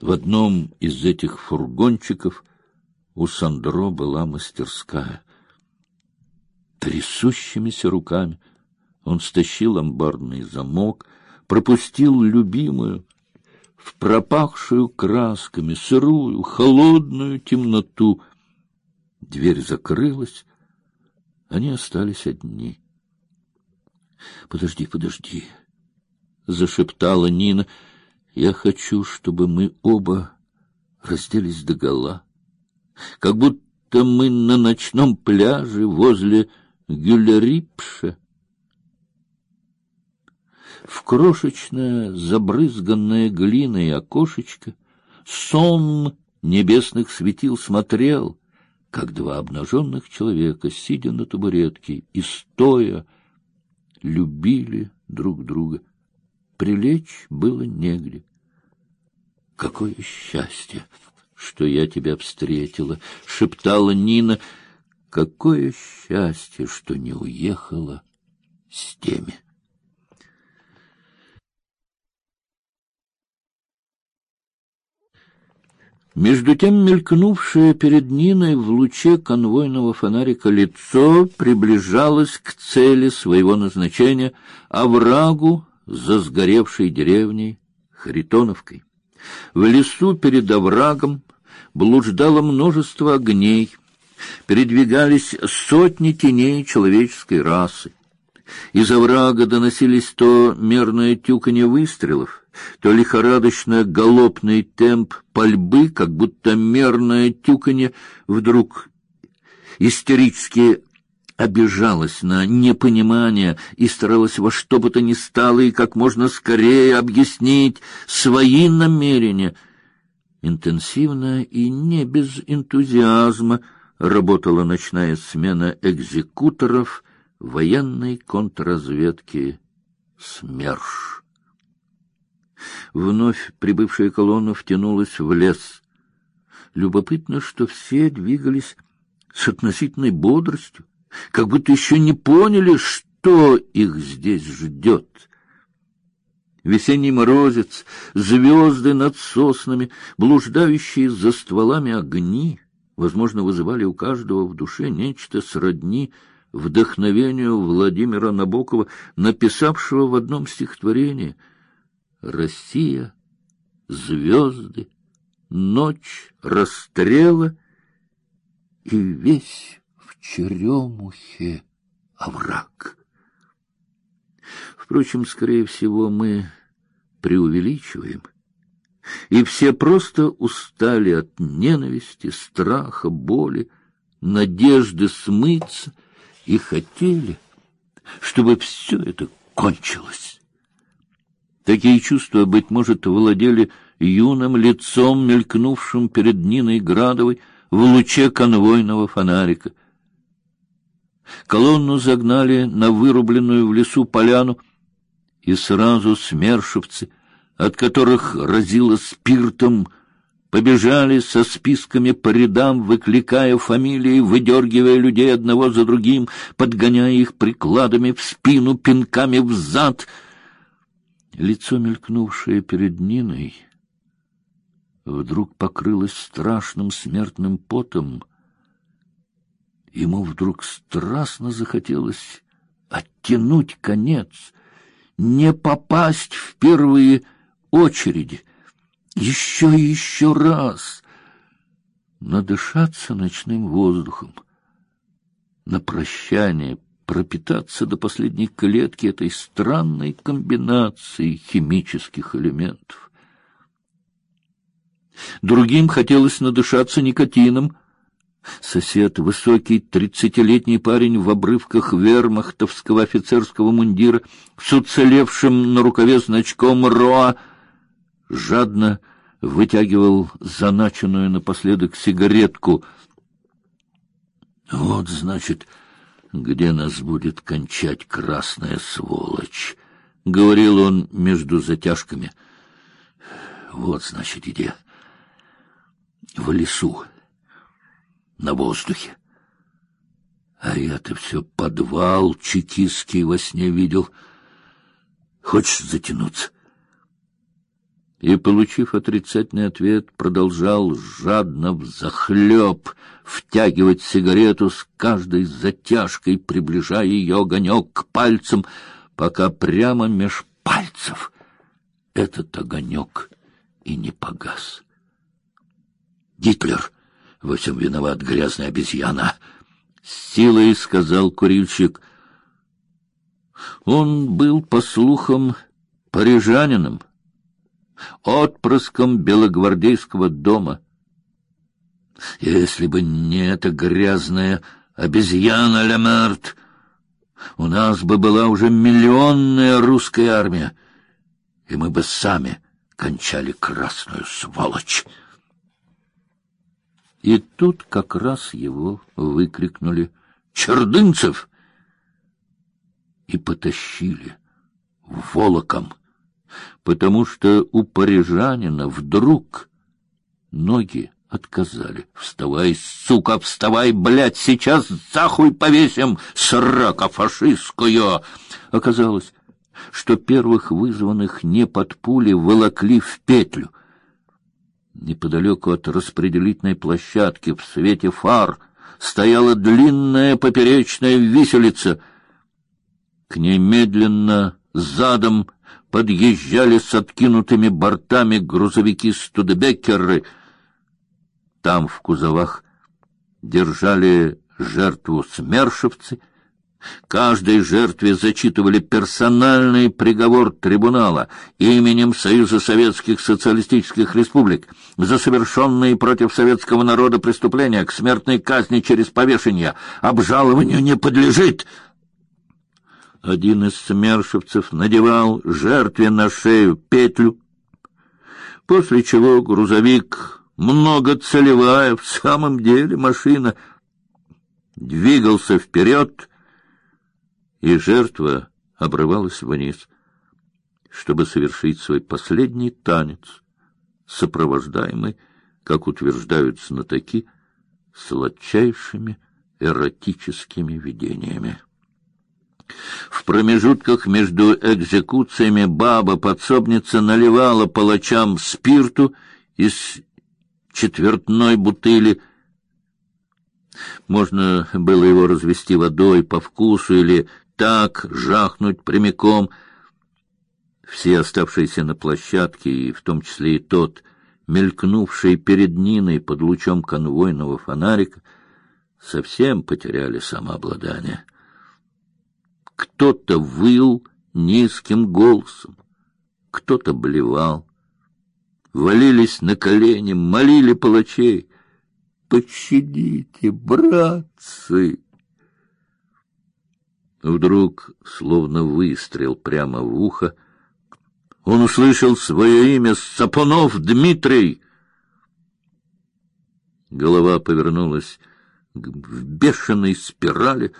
В одном из этих фургончиков у Сандро была мастерская. Трясущимися руками он стащил амбарный замок, пропустил любимую в пропахшую красками сырую, холодную темноту. Дверь закрылась, они остались одни. — Подожди, подожди, — зашептала Нина. — Я хочу, чтобы мы оба разделись догола, как будто мы на ночном пляже возле Гюльрипша. В крошечное, забрызганное глиной окошечко сон небесных светил смотрел, как два обнаженных человека, сидя на табуретке и стоя, любили друг друга. Прилечь было негде. Какое счастье, что я тебя встретила, шептала Нина. Какое счастье, что не уехала с теми. Между тем мелькнувшее перед Ниной в луче конвойного фонарика лицо приближалось к цели своего назначения — оврагу за сгоревшей деревней Харитоновкой. В лесу перед оврагом блуждало множество огней, передвигались сотни теней человеческой расы. Из оврага доносились то мерное тюканье выстрелов, то лихорадочно галопный темп пальбы, как будто мерное тюканье вдруг истерически обижалась на непонимание и старалась во что бы то ни стало и как можно скорее объяснить свои намерения. Интенсивно и не без энтузиазма работала ночная смена экзекуторов военной контрразведки СМЕРШ. Вновь прибывшая колонна втянулась в лес. Любопытно, что все двигались с относительной бодростью, как будто еще не поняли, что их здесь ждет. Весенний морозец, звезды над соснами, блуждающие за стволами огни, возможно, вызывали у каждого в душе нечто сродни вдохновению Владимира Набокова, написавшего в одном стихотворении «Россия, звезды, ночь расстрела и весь черемухе овраг». Впрочем, скорее всего, мы преувеличиваем, и все просто устали от ненависти, страха, боли, надежды смыться — и хотели, чтобы все это кончилось. Такие чувства, быть может, владели юным лицом, мелькнувшим перед Ниной Градовой в луче конвойного фонарика. Колонну загнали на вырубленную в лесу поляну, и сразу смершевцы, от которых разило спиртом, побежали со списками по рядам, выкликая фамилии, выдергивая людей одного за другим, подгоняя их прикладами в спину, пинками в зад. Лицо, мелькнувшее перед Ниной, вдруг покрылось страшным смертным потом. Ему вдруг страстно захотелось оттянуть конец, не попасть в первые очереди — еще и еще раз надышаться ночным воздухом, на прощание пропитаться до последней клетки этой странной комбинации химических элементов. Другим хотелось надышаться никотином. Сосед, высокий тридцатилетний парень в обрывках вермахтовского офицерского мундира с уцелевшим на рукаве значком «РОА», жадно вытягивал заначенную напоследок сигаретку. Вот, значит, где нас будет кончать красная сволочь, — говорил он между затяжками. Вот, значит, где. В лесу, на воздухе. А я-то все подвал чекистский во сне видел. Хочешь затянуться? и, получив отрицательный ответ, продолжал жадно взахлеб втягивать сигарету с каждой затяжкой, приближая ее огонек к пальцам, пока прямо меж пальцев этот огонек и не погас. Гитлер во всем виноват, грязная обезьяна, с силой сказал курильщик. Он был, по слухам, парижанином, отпрыском белогвардейского дома. Если бы не эта грязная обезьяна Лемерт, у нас бы была уже миллионная русская армия, и мы бы сами кончали красную сволочь. И тут как раз его выкрикнули «Чердынцев!» и потащили волоком, потому что у парижанина вдруг ноги отказали. «Вставай, сука, вставай, блядь, сейчас захуй повесим, срака фашистскую!» Оказалось, что первых вызванных не под пули волокли в петлю — Неподалеку от распределительной площадки в свете фар стояла длинная поперечная виселица. К ней медленно задом подъезжали с откинутыми бортами грузовики Студебеккеры. Там в кузовах держали жертву смершевцы — Каждой жертве зачитывали персональный приговор трибунала именем Союза Советских Социалистических Республик за совершенные против советского народа преступления к смертной казни через повешение. Обжалованию не подлежит. Один из смершевцев надевал жертве на шею петлю, после чего грузовик, многоцелевая в самом деле машина, двигался вперед, и жертва обрывалась вниз, чтобы совершить свой последний танец, сопровождаемый, как утверждают знатоки, сладчайшими эротическими видениями. В промежутках между экзекуциями баба-подсобница наливала палачам спирту из четвертной бутыли. Можно было его развести водой по вкусу или так жахнуть прямиком. Все оставшиеся на площадке, и в том числе и тот, мелькнувший перед Ниной под лучом конвойного фонарика, совсем потеряли самообладание. Кто-то выл низким голосом, кто-то блевал, валились на колени, молили палачей: "Пощадите, братцы!" Вдруг, словно выстрел прямо в ухо, он услышал свое имя Сапунов Дмитрий. Голова повернулась в бешеной спирали,